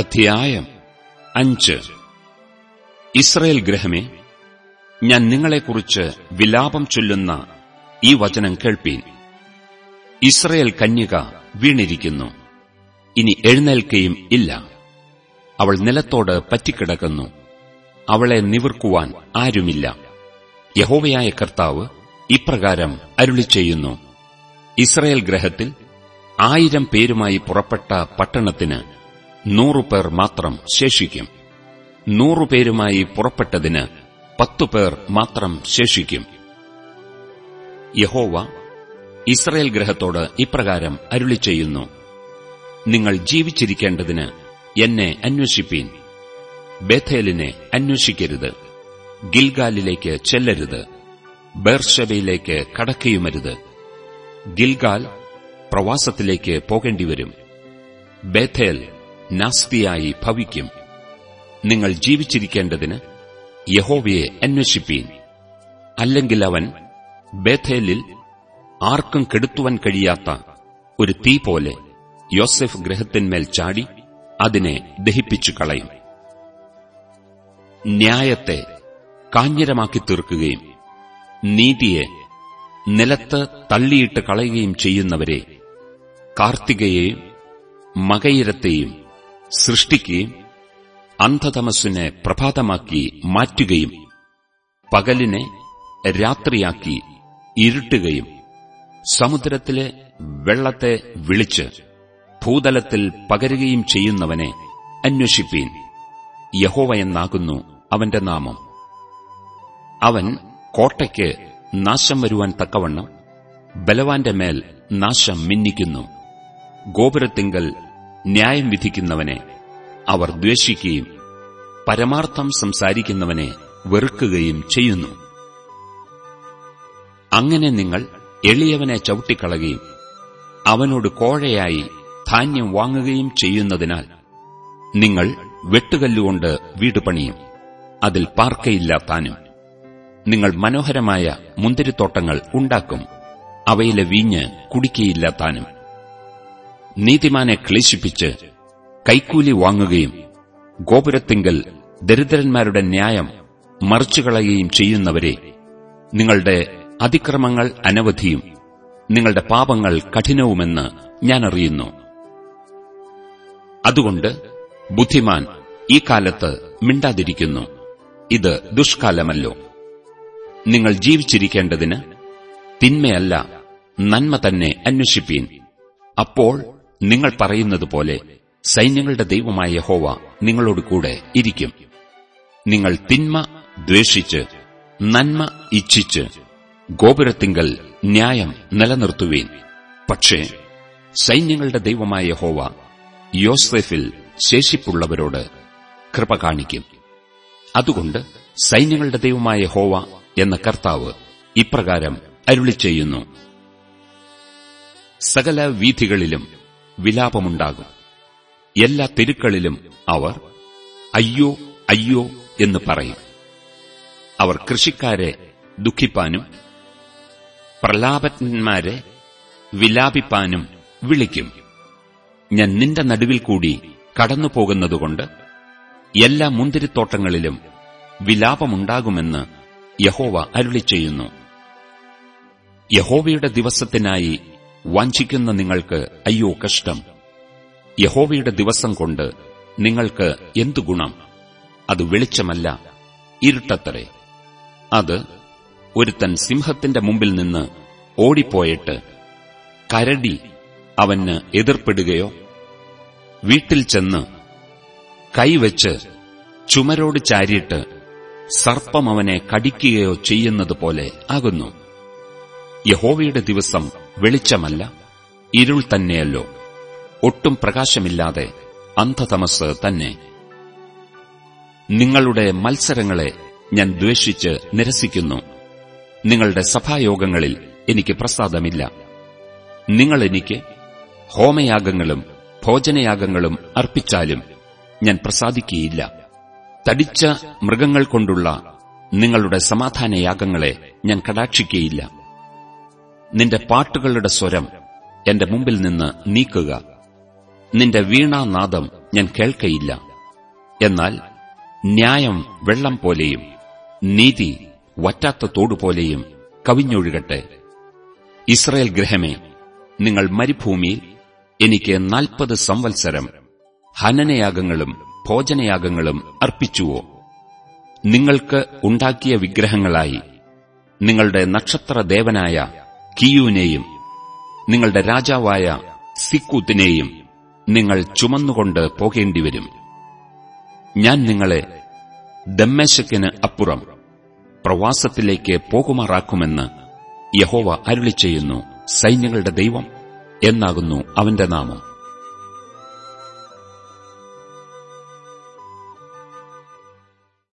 അധ്യായം അഞ്ച്. ഇസ്രയേൽ ഗ്രഹമേ ഞാൻ നിങ്ങളെക്കുറിച്ച് വിലാപം ചൊല്ലുന്ന ഈ വചനം കേൾപ്പീൻ. ഇസ്രയേൽ കന്യക വീണിരിക്കുന്നു. ഇനി എഴുന്നേൽക്കുകയും ഇല്ല. അവൾ നിലത്തോട് പറ്റിക്കിടക്കുന്നു. അവളെ നിവർക്കുവാൻ ആരുമില്ല. യഹോവയായ കർത്താവ് ഇപ്രകാരം അരുളി ചെയ്യുന്നു ഇസ്രയേൽ ഗ്രഹത്തിൽ ആയിരം പേരുമായി പുറപ്പെട്ട പട്ടണത്തിന് നൂറുപേർ മാത്രം ശേഷിക്കും. നൂറുപേരുമായി പുറപ്പെട്ടതിന് പത്തുപേർ മാത്രം ശേഷിക്കും. യഹോവ ഇസ്രയേൽ ഗ്രഹത്തോട് ഇപ്രകാരം അരുളി ചെയ്യുന്നു. നിങ്ങൾ ജീവിച്ചിരിക്കേണ്ടതിന് എന്നെ അന്വേഷിപ്പീൻ. ബേഥേലിനെ അന്വേഷിക്കരുത്. ഗിൽഗാലിലേക്ക് ചെല്ലരുത്. ബേർഷബയിലേക്ക് കടക്കയുമരുത്. ഗിൽഗാൽ പ്രവാസത്തിലേക്ക് പോകേണ്ടിവരും. ബേഥേൽ നാസ്തിയായി ഭവിക്കും. നിങ്ങൾ ജീവിച്ചിരിക്കേണ്ടതിന് യഹോവയെ അന്വേഷിപ്പീൻ. അല്ലെങ്കിൽ അവൻ ബേഥേലിൽ ആർക്കും കെടുത്തുവാൻ കഴിയാത്ത ഒരു തീ പോലെ യോസെഫ് ഗ്രഹത്തിന്മേൽ ചാടി അതിനെ ദഹിപ്പിച്ചു കളയും ന്യായത്തെ കാഞ്ഞിരമാക്കി തീർക്കുകയും നീതിയെ നിലത്ത് തള്ളിയിട്ട് കളയുകയും ചെയ്യുന്നവരെ കാർത്തികയെയും മകയിരത്തെയും സൃഷ്ടിക്കുകയും അന്ധതമസ്സിനെ പ്രഭാതമാക്കി മാറ്റുകയും പകലിനെ രാത്രിയാക്കി ഇരുട്ടുകയും സമുദ്രത്തിലെ വെള്ളത്തെ വിളിച്ച് ഭൂതലത്തിൽ പകരുകയും ചെയ്യുന്നവനെ അന്വേഷിപ്പീൻ. യഹോവയെന്നാകുന്നു അവന്റെ നാമം. അവൻ കോട്ടയ്ക്ക് നാശം വരുവാൻ തക്കവണ്ണം ബലവാന്റെ മേൽ നാശം മിന്നിക്കുന്നു. ഗോപുരത്തിങ്കൽ ന്യായം വിധിക്കുന്നവനെ അവർ ദ്വേഷിക്കുകയും പരമാർത്ഥം സംസാരിക്കുന്നവനെ വെറുക്കുകയും ചെയ്യുന്നു. അങ്ങനെ നിങ്ങൾ എളിയവനെ ചവിട്ടിക്കളയുകയും അവനോട് കോഴയായി ധാന്യം വാങ്ങുകയും ചെയ്യുന്നതിനാൽ നിങ്ങൾ വെട്ടുകല്ലുകൊണ്ട് വീട് പണിയും. അതിൽ പാർക്കയില്ല താനും. നിങ്ങൾ മനോഹരമായ മുന്തിരിത്തോട്ടങ്ങൾ ഉണ്ടാക്കും. അവയിലെ വീഞ്ഞ് കുടിക്കയില്ല താനും. നീതിമാനെ ക്ലേശിപ്പിച്ച് കൈക്കൂലി വാങ്ങുകയും ഗോപുരത്തിങ്കൽ ദരിദ്രന്മാരുടെ ന്യായം മറിച്ചുകളയുകയും ചെയ്യുന്നവരെ നിങ്ങളുടെ അതിക്രമങ്ങൾ അനവധിയും നിങ്ങളുടെ പാപങ്ങൾ കഠിനവുമെന്ന് ഞാൻ അറിയുന്നു. അതുകൊണ്ട് ബുദ്ധിമാൻ ഈ കാലത്ത് മിണ്ടാതിരിക്കുന്നു. ഇത് ദുഷ്കാലമല്ലോ. നിങ്ങൾ ജീവിച്ചിരിക്കേണ്ടതിന് തിന്മയല്ല നന്മ തന്നെ അന്വേഷിപ്പീൻ. അപ്പോൾ നിങ്ങൾ പറയുന്നത് പോലെ സൈന്യങ്ങളുടെ ദൈവമായ യഹോവ നിങ്ങളോട് കൂടെ ഇരിക്കും. നിങ്ങൾ തിന്മ ദ്വേഷിച്ച് നന്മ ഇച്ഛിച്ച് ഗോപുരത്തിങ്കൽ ന്യായം നിലനിർത്തുവീൻ. പക്ഷേ സൈന്യങ്ങളുടെ ദൈവമായ യഹോവ യോസെഫിൽ ശേഷിപ്പുള്ളവരോട് കൃപ കാണിക്കും. അതുകൊണ്ട് സൈന്യങ്ങളുടെ ദൈവമായ ഹോവ എന്ന കർത്താവ് ഇപ്രകാരം അരുളി ചെയ്യുന്നു സകല വീഥികളിലും വിലാപമുണ്ടാകും. എല്ലാ തെരുക്കളിലും അവർ അയ്യോ അയ്യോ എന്ന് പറയും. അവർ കൃഷിക്കാരെ ദുഃഖിപ്പാനും പ്രലാപന്മാരെ വിലാപിപ്പാനും വിളിക്കും. ഞാൻ നിന്റെ നടുവിൽ കൂടി കടന്നുപോകുന്നതുകൊണ്ട് എല്ലാ മുന്തിരിത്തോട്ടങ്ങളിലും വിലാപമുണ്ടാകുമെന്ന് യഹോവ അരുളി ചെയ്യുന്നു യഹോവയുടെ ദിവസത്തിനായി വാഞ്ചിക്കുന്ന നിങ്ങൾക്ക് അയ്യോ കഷ്ടം. യഹോവയുടെ ദിവസം കൊണ്ട് നിങ്ങൾക്ക് എന്തു ഗുണം? അത് വെളിച്ചമല്ല ഇരുട്ടത്തരെ അത് ഒരുത്തൻ സിംഹത്തിന്റെ മുമ്പിൽ നിന്ന് ഓടിപ്പോയിട്ട് കരടി അവന് എതിർപ്പെടുകയോ വീട്ടിൽ ചെന്ന് കൈവച്ച് ചുമരോട് ചാരിയിട്ട് സർപ്പം അവനെ കടിക്കുകയോ ചെയ്യുന്നത് പോലെ ആകുന്നു. യഹോവയുടെ ദിവസം വെളിച്ചമല്ല ഇരുൾ തന്നെയല്ലോ. ഒട്ടും പ്രകാശമില്ലാതെ അന്ധതമസ് തന്നെ. നിങ്ങളുടെ മത്സരങ്ങളെ ഞാൻ ദ്വേഷിച്ച് നിരസിക്കുന്നു. നിങ്ങളുടെ സഭായോഗങ്ങളിൽ എനിക്ക് പ്രസാദമില്ല. നിങ്ങൾ എനിക്ക് ഹോമയാഗങ്ങളും ഭോജനയാഗങ്ങളും അർപ്പിച്ചാലും ഞാൻ പ്രസാദിക്കുകയില്ല. തടിച്ച മൃഗങ്ങൾ കൊണ്ടുള്ള നിങ്ങളുടെ സമാധാനയാഗങ്ങളെ ഞാൻ കടാക്ഷിക്കുകയില്ല. നിന്റെ പാട്ടുകളുടെ സ്വരം എന്റെ മുമ്പിൽ നിന്ന് നീക്കുക. നിന്റെ വീണാനാദം ഞാൻ കേൾക്കയില്ല. എന്നാൽ ന്യായം വെള്ളം പോലെയും നീതി വറ്റാത്ത തോടുപോലെയും കവിഞ്ഞൊഴുകട്ടെ. ഇസ്രയേൽ ഗ്രഹമേ നിങ്ങൾ മരുഭൂമിയിൽ എനിക്ക് നാൽപ്പത് സംവത്സരം ഹനനയാഗങ്ങളും ഭോജനയാഗങ്ങളും അർപ്പിച്ചുവോ? നിങ്ങൾക്ക് ഉണ്ടാക്കിയ വിഗ്രഹങ്ങളായി നിങ്ങളുടെ നക്ഷത്രദേവനായ കിയൂനെയും നിങ്ങളുടെ രാജാവായ സിക്കൂത്തിനെയും നിങ്ങൾ ചുമന്നുകൊണ്ട് പോകേണ്ടിവരും. ഞാൻ നിങ്ങളെ ദമ്മേശക്കിന് അപ്പുറം പ്രവാസത്തിലേക്ക് പോകുമാറാക്കുമെന്ന് യഹോവ അരുളിച്ചെയ്യുന്നു. സൈന്യങ്ങളുടെ ദൈവം എന്നാകുന്നു അവന്റെ നാമം.